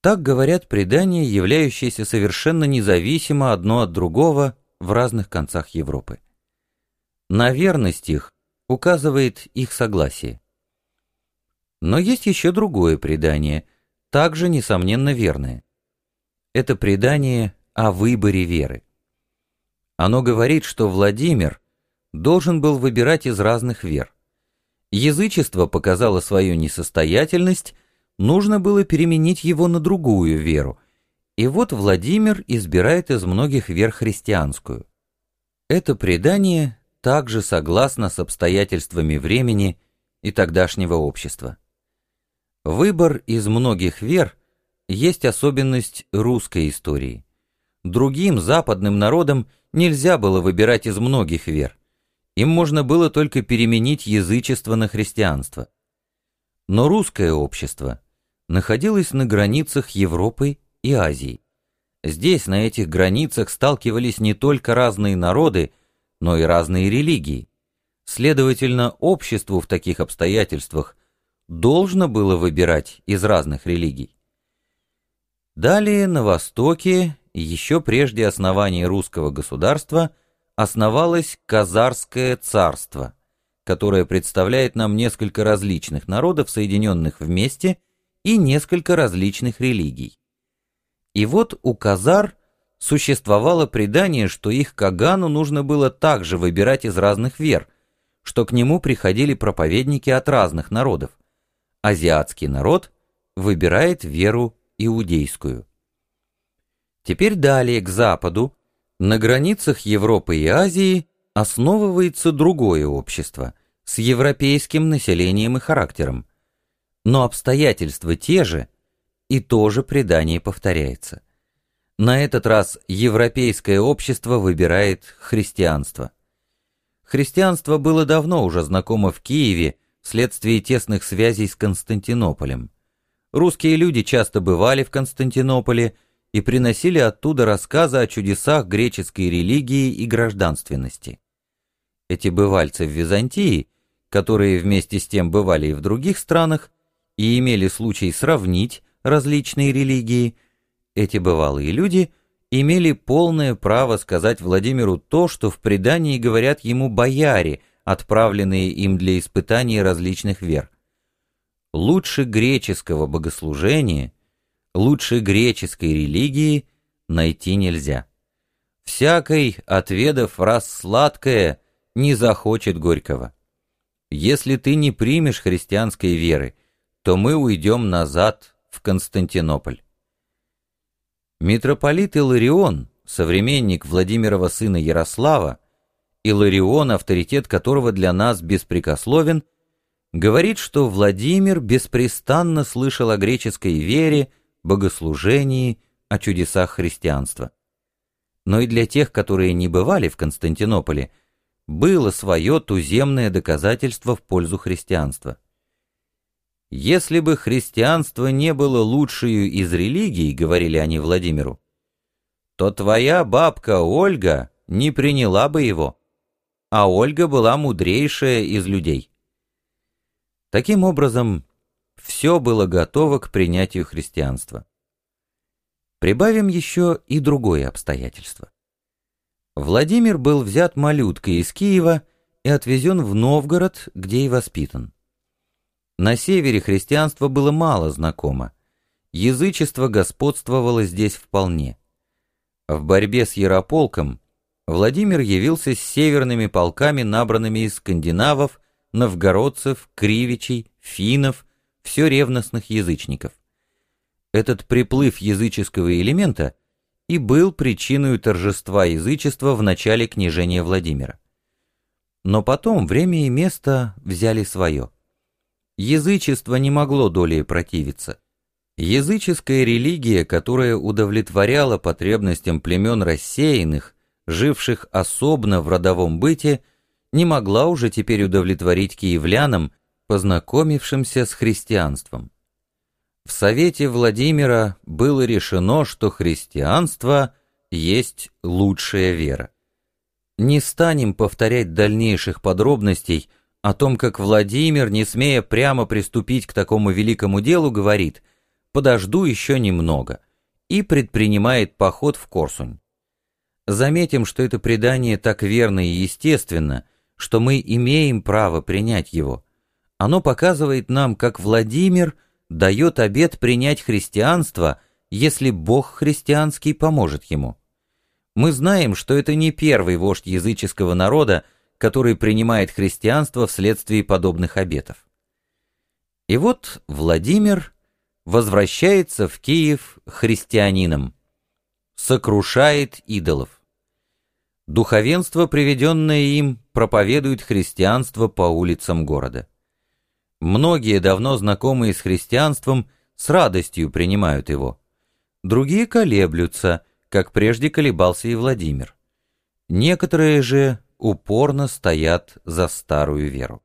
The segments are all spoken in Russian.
Так говорят предания, являющиеся совершенно независимо одно от другого в разных концах Европы. На верность их указывает их согласие. Но есть еще другое предание, также, несомненно, верное. Это предание о выборе веры. Оно говорит, что Владимир должен был выбирать из разных вер. Язычество показало свою несостоятельность, нужно было переменить его на другую веру. И вот Владимир избирает из многих вер христианскую. Это предание также согласно с обстоятельствами времени и тогдашнего общества. Выбор из многих вер есть особенность русской истории. Другим западным народам нельзя было выбирать из многих вер. Им можно было только переменить язычество на христианство. Но русское общество находилось на границах Европы и Азии. Здесь, на этих границах, сталкивались не только разные народы, но и разные религии. Следовательно, обществу в таких обстоятельствах должно было выбирать из разных религий. Далее на Востоке, еще прежде основания русского государства, основалось Казарское царство, которое представляет нам несколько различных народов, соединенных вместе, и несколько различных религий. И вот у Казар существовало предание, что их Кагану нужно было также выбирать из разных вер, что к нему приходили проповедники от разных народов. Азиатский народ выбирает веру иудейскую. Теперь далее, к западу, на границах Европы и Азии основывается другое общество с европейским населением и характером. Но обстоятельства те же, и тоже предание повторяется – на этот раз европейское общество выбирает христианство. Христианство было давно уже знакомо в Киеве вследствие тесных связей с Константинополем. Русские люди часто бывали в Константинополе и приносили оттуда рассказы о чудесах греческой религии и гражданственности. Эти бывальцы в Византии, которые вместе с тем бывали и в других странах, и имели случай сравнить различные религии – эти бывалые люди имели полное право сказать Владимиру то, что в предании говорят ему бояре, отправленные им для испытания различных вер. Лучше греческого богослужения, лучше греческой религии найти нельзя. Всякой, отведав раз сладкое, не захочет горького. Если ты не примешь христианской веры, то мы уйдем назад в Константинополь. Митрополит Иларион, современник Владимирова сына Ярослава, Иларион, авторитет которого для нас беспрекословен, говорит, что Владимир беспрестанно слышал о греческой вере, богослужении, о чудесах христианства. Но и для тех, которые не бывали в Константинополе, было свое туземное доказательство в пользу христианства. «Если бы христианство не было лучшей из религий, — говорили они Владимиру, — то твоя бабка Ольга не приняла бы его, а Ольга была мудрейшая из людей». Таким образом, все было готово к принятию христианства. Прибавим еще и другое обстоятельство. Владимир был взят малюткой из Киева и отвезен в Новгород, где и воспитан. На севере христианство было мало знакомо. Язычество господствовало здесь вполне. В борьбе с Ярополком Владимир явился с северными полками, набранными из скандинавов, новгородцев, кривичей, финнов, все ревностных язычников. Этот приплыв языческого элемента и был причиной торжества язычества в начале княжения Владимира. Но потом время и место взяли свое. Язычество не могло долей противиться. Языческая религия, которая удовлетворяла потребностям племен рассеянных, живших особно в родовом быте, не могла уже теперь удовлетворить киевлянам, познакомившимся с христианством. В Совете Владимира было решено, что христианство есть лучшая вера. Не станем повторять дальнейших подробностей – о том, как Владимир, не смея прямо приступить к такому великому делу, говорит подожду еще немного, и предпринимает поход в Корсунь. Заметим, что это предание так верно и естественно, что мы имеем право принять его. Оно показывает нам, как Владимир дает обет принять христианство, если Бог христианский поможет ему. Мы знаем, что это не первый вождь языческого народа, который принимает христианство вследствие подобных обетов. И вот Владимир возвращается в Киев христианином, сокрушает идолов. Духовенство, приведенное им, проповедует христианство по улицам города. Многие, давно знакомые с христианством, с радостью принимают его. Другие колеблются, как прежде колебался и Владимир. Некоторые же упорно стоят за старую веру.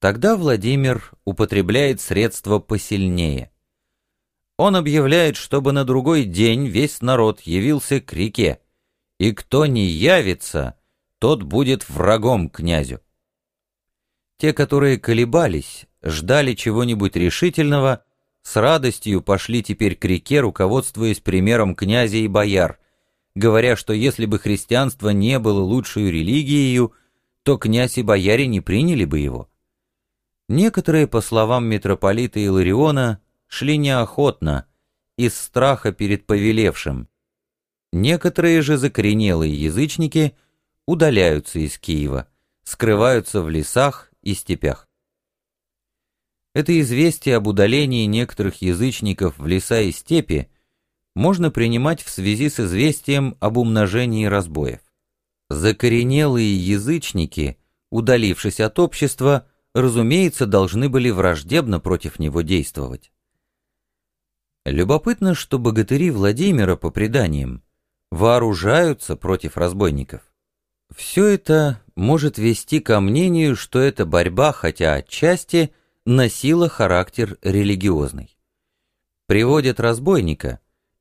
Тогда Владимир употребляет средства посильнее. Он объявляет, чтобы на другой день весь народ явился к реке, и кто не явится, тот будет врагом князю. Те, которые колебались, ждали чего-нибудь решительного, с радостью пошли теперь к реке, руководствуясь примером князя и бояр, говоря, что если бы христианство не было лучшей религией, то князь и бояре не приняли бы его. Некоторые, по словам митрополита Илариона, шли неохотно, из страха перед повелевшим. Некоторые же закоренелые язычники удаляются из Киева, скрываются в лесах и степях. Это известие об удалении некоторых язычников в леса и степи можно принимать в связи с известием об умножении разбоев. Закоренелые язычники, удалившись от общества, разумеется, должны были враждебно против него действовать. Любопытно, что богатыри Владимира, по преданиям, вооружаются против разбойников. Все это может вести ко мнению, что эта борьба, хотя отчасти, носила характер религиозный. Приводят разбойника,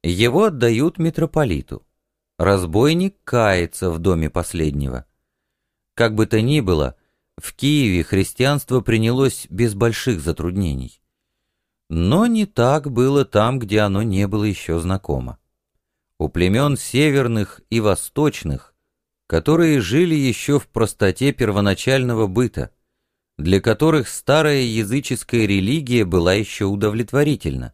его отдают митрополиту. Разбойник кается в доме последнего. Как бы то ни было, в Киеве христианство принялось без больших затруднений. Но не так было там, где оно не было еще знакомо. У племен северных и восточных, которые жили еще в простоте первоначального быта, для которых старая языческая религия была еще удовлетворительна.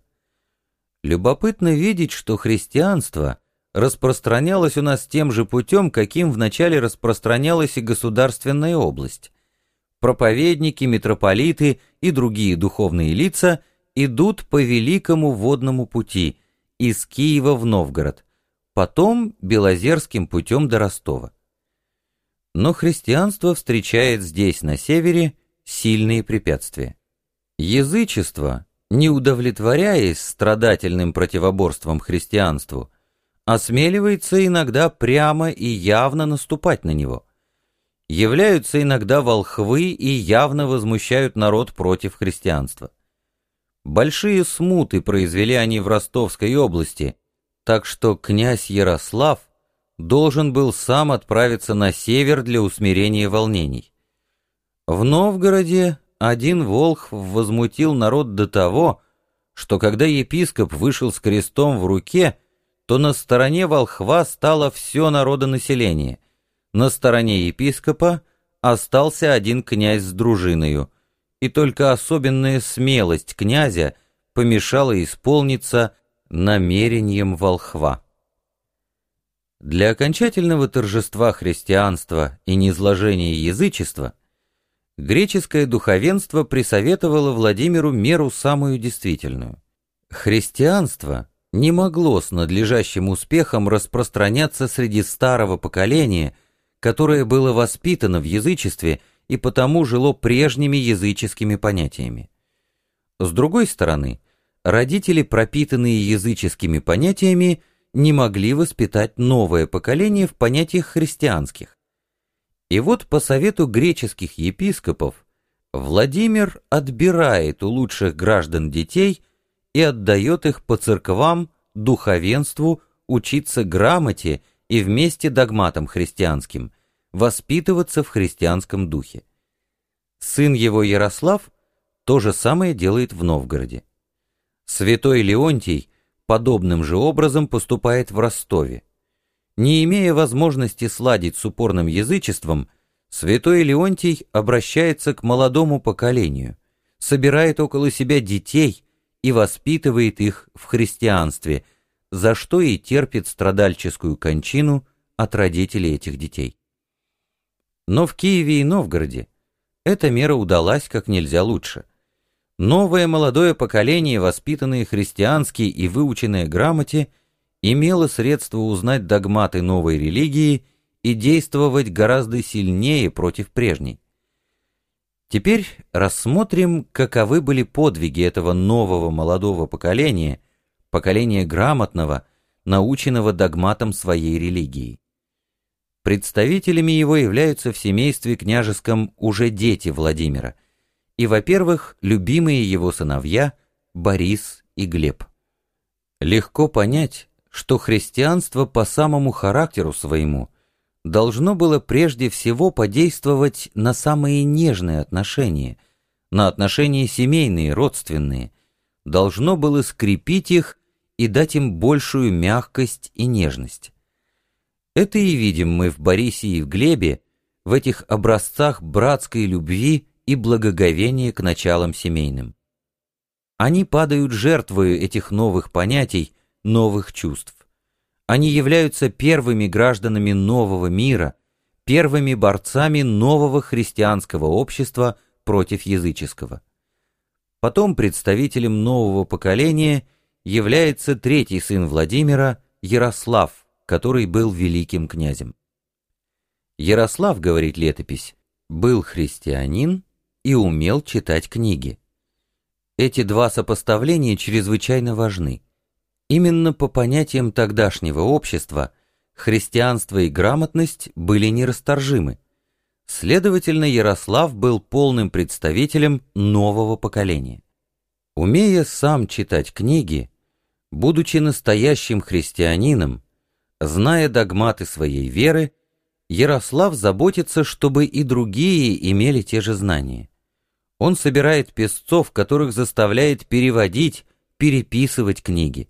Любопытно видеть, что христианство распространялось у нас тем же путем, каким вначале распространялась и государственная область – проповедники, митрополиты и другие духовные лица идут по великому водному пути из Киева в Новгород, потом Белозерским путем до Ростова. Но христианство встречает здесь, на севере, сильные препятствия. Язычество, не удовлетворяясь страдательным противоборством христианству, осмеливается иногда прямо и явно наступать на него – являются иногда волхвы и явно возмущают народ против христианства. Большие смуты произвели они в Ростовской области, так что князь Ярослав должен был сам отправиться на север для усмирения волнений. В Новгороде один волхв возмутил народ до того, что когда епископ вышел с крестом в руке, то на стороне волхва стало все народонаселение, на стороне епископа остался один князь с дружиною, и только особенная смелость князя помешала исполниться намерением волхва. Для окончательного торжества христианства и низложения язычества греческое духовенство присоветовало Владимиру меру самую действительную. Христианство не могло с надлежащим успехом распространяться среди старого поколения – которое было воспитано в язычестве и потому жило прежними языческими понятиями. С другой стороны, родители, пропитанные языческими понятиями, не могли воспитать новое поколение в понятиях христианских. И вот по совету греческих епископов Владимир отбирает у лучших граждан детей и отдает их по церквам, духовенству, учиться грамоте и вместе догматам христианским, воспитываться в христианском духе. Сын его Ярослав то же самое делает в Новгороде. Святой Леонтий подобным же образом поступает в Ростове. Не имея возможности сладить с упорным язычеством, святой Леонтий обращается к молодому поколению, собирает около себя детей и воспитывает их в христианстве, за что и терпит страдальческую кончину от родителей этих детей. Но в Киеве и Новгороде эта мера удалась как нельзя лучше. Новое молодое поколение, воспитанное христиански и выученное грамоте, имело средства узнать догматы новой религии и действовать гораздо сильнее против прежней. Теперь рассмотрим, каковы были подвиги этого нового молодого поколения, поколения грамотного, наученного догматам своей религии. Представителями его являются в семействе княжеском уже дети Владимира, и, во-первых, любимые его сыновья Борис и Глеб. Легко понять, что христианство по самому характеру своему должно было прежде всего подействовать на самые нежные отношения, на отношения семейные, родственные, должно было скрепить их и дать им большую мягкость и нежность. Это и видим мы в Борисе и в Глебе, в этих образцах братской любви и благоговения к началам семейным. Они падают жертвою этих новых понятий, новых чувств. Они являются первыми гражданами нового мира, первыми борцами нового христианского общества против языческого. Потом представителем нового поколения является третий сын Владимира, Ярослав, который был великим князем. Ярослав, говорит летопись, был христианин и умел читать книги. Эти два сопоставления чрезвычайно важны. Именно по понятиям тогдашнего общества христианство и грамотность были нерасторжимы. Следовательно, Ярослав был полным представителем нового поколения. Умея сам читать книги, будучи настоящим христианином, Зная догматы своей веры, Ярослав заботится, чтобы и другие имели те же знания. Он собирает песцов, которых заставляет переводить, переписывать книги.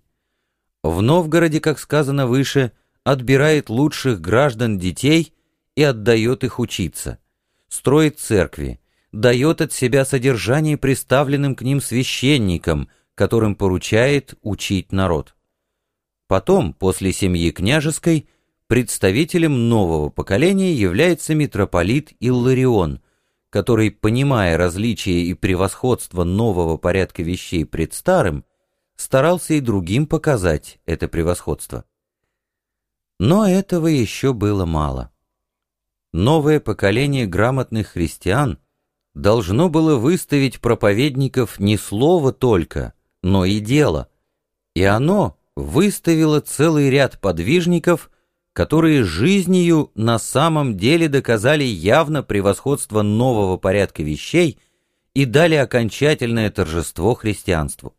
В Новгороде, как сказано выше, отбирает лучших граждан детей и отдает их учиться, строит церкви, дает от себя содержание представленным к ним священникам, которым поручает учить народ. Потом, после семьи княжеской, представителем нового поколения является митрополит Илларион, который, понимая различия и превосходство нового порядка вещей пред старым, старался и другим показать это превосходство. Но этого еще было мало. Новое поколение грамотных христиан должно было выставить проповедников не слово только, но и дело, и оно, выставила целый ряд подвижников, которые жизнью на самом деле доказали явно превосходство нового порядка вещей и дали окончательное торжество христианству.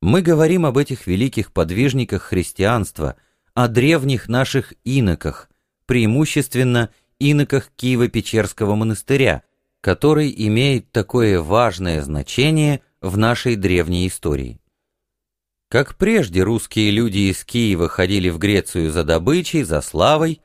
Мы говорим об этих великих подвижниках христианства, о древних наших иноках, преимущественно иноках Киево-Печерского монастыря, который имеет такое важное значение в нашей древней истории. Как прежде русские люди из Киева ходили в Грецию за добычей, за славой,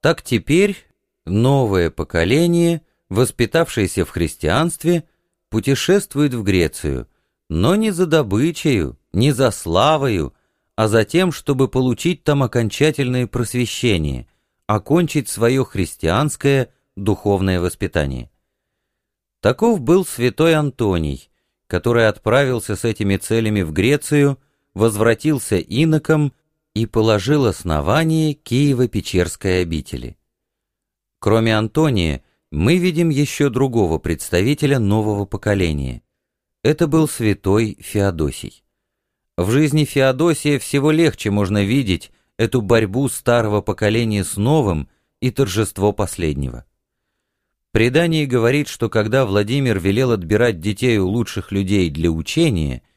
так теперь новое поколение, воспитавшееся в христианстве, путешествует в Грецию, но не за добычею, не за славою, а за тем, чтобы получить там окончательное просвещение, окончить свое христианское духовное воспитание. Таков был святой Антоний, который отправился с этими целями в Грецию – возвратился иноком и положил основание Киево-Печерской обители. Кроме Антония, мы видим еще другого представителя нового поколения. Это был святой Феодосий. В жизни Феодосия всего легче можно видеть эту борьбу старого поколения с новым и торжество последнего. Предание говорит, что когда Владимир велел отбирать детей у лучших людей для учения –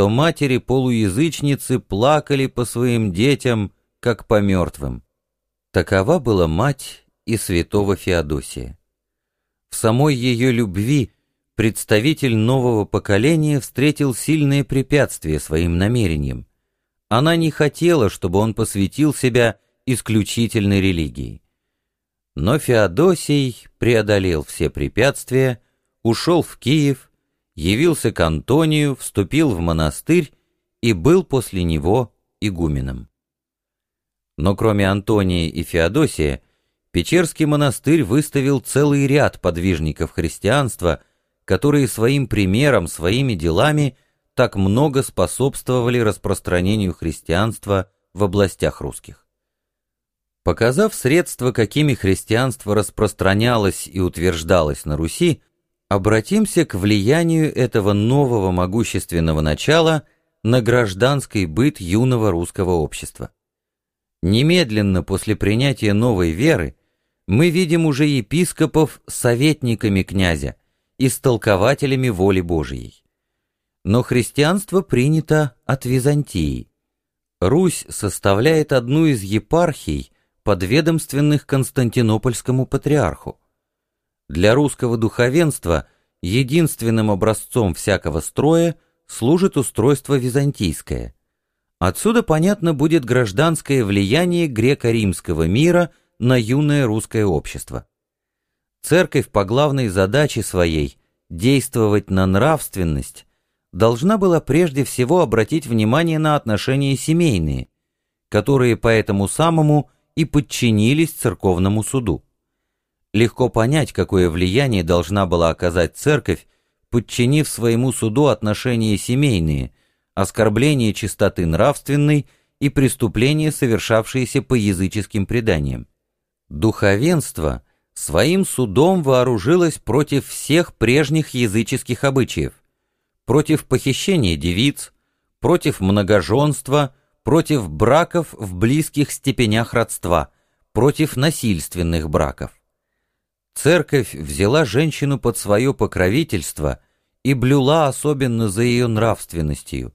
то матери-полуязычницы плакали по своим детям, как по мертвым. Такова была мать и святого Феодосия. В самой ее любви представитель нового поколения встретил сильные препятствия своим намерениям. Она не хотела, чтобы он посвятил себя исключительной религии. Но Феодосий преодолел все препятствия, ушел в Киев, явился к Антонию, вступил в монастырь и был после него игуменом. Но кроме Антония и Феодосия, Печерский монастырь выставил целый ряд подвижников христианства, которые своим примером, своими делами так много способствовали распространению христианства в областях русских. Показав средства, какими христианство распространялось и утверждалось на Руси, обратимся к влиянию этого нового могущественного начала на гражданский быт юного русского общества. Немедленно после принятия новой веры мы видим уже епископов советниками князя, истолкователями воли Божией. Но христианство принято от Византии. Русь составляет одну из епархий, подведомственных Константинопольскому патриарху. Для русского духовенства единственным образцом всякого строя служит устройство византийское. Отсюда, понятно, будет гражданское влияние греко-римского мира на юное русское общество. Церковь по главной задаче своей действовать на нравственность должна была прежде всего обратить внимание на отношения семейные, которые по этому самому и подчинились церковному суду. Легко понять, какое влияние должна была оказать церковь, подчинив своему суду отношения семейные, оскорбление чистоты нравственной и преступления, совершавшиеся по языческим преданиям. Духовенство своим судом вооружилось против всех прежних языческих обычаев, против похищения девиц, против многоженства, против браков в близких степенях родства, против насильственных браков. Церковь взяла женщину под свое покровительство и блюла особенно за ее нравственностью,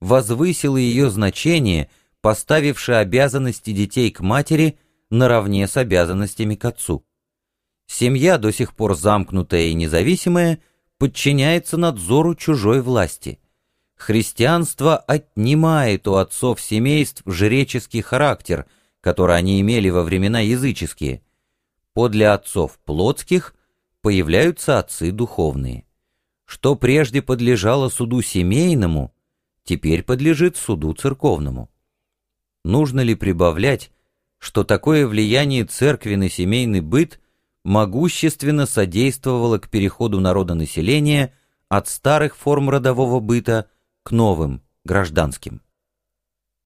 возвысила ее значение, поставивши обязанности детей к матери наравне с обязанностями к отцу. Семья, до сих пор замкнутая и независимая, подчиняется надзору чужой власти – христианство отнимает у отцов семейств жреческий характер, который они имели во времена языческие. Подле отцов плотских появляются отцы духовные. Что прежде подлежало суду семейному, теперь подлежит суду церковному. Нужно ли прибавлять, что такое влияние церкви на семейный быт могущественно содействовало к переходу народонаселения от старых форм родового быта к новым, гражданским.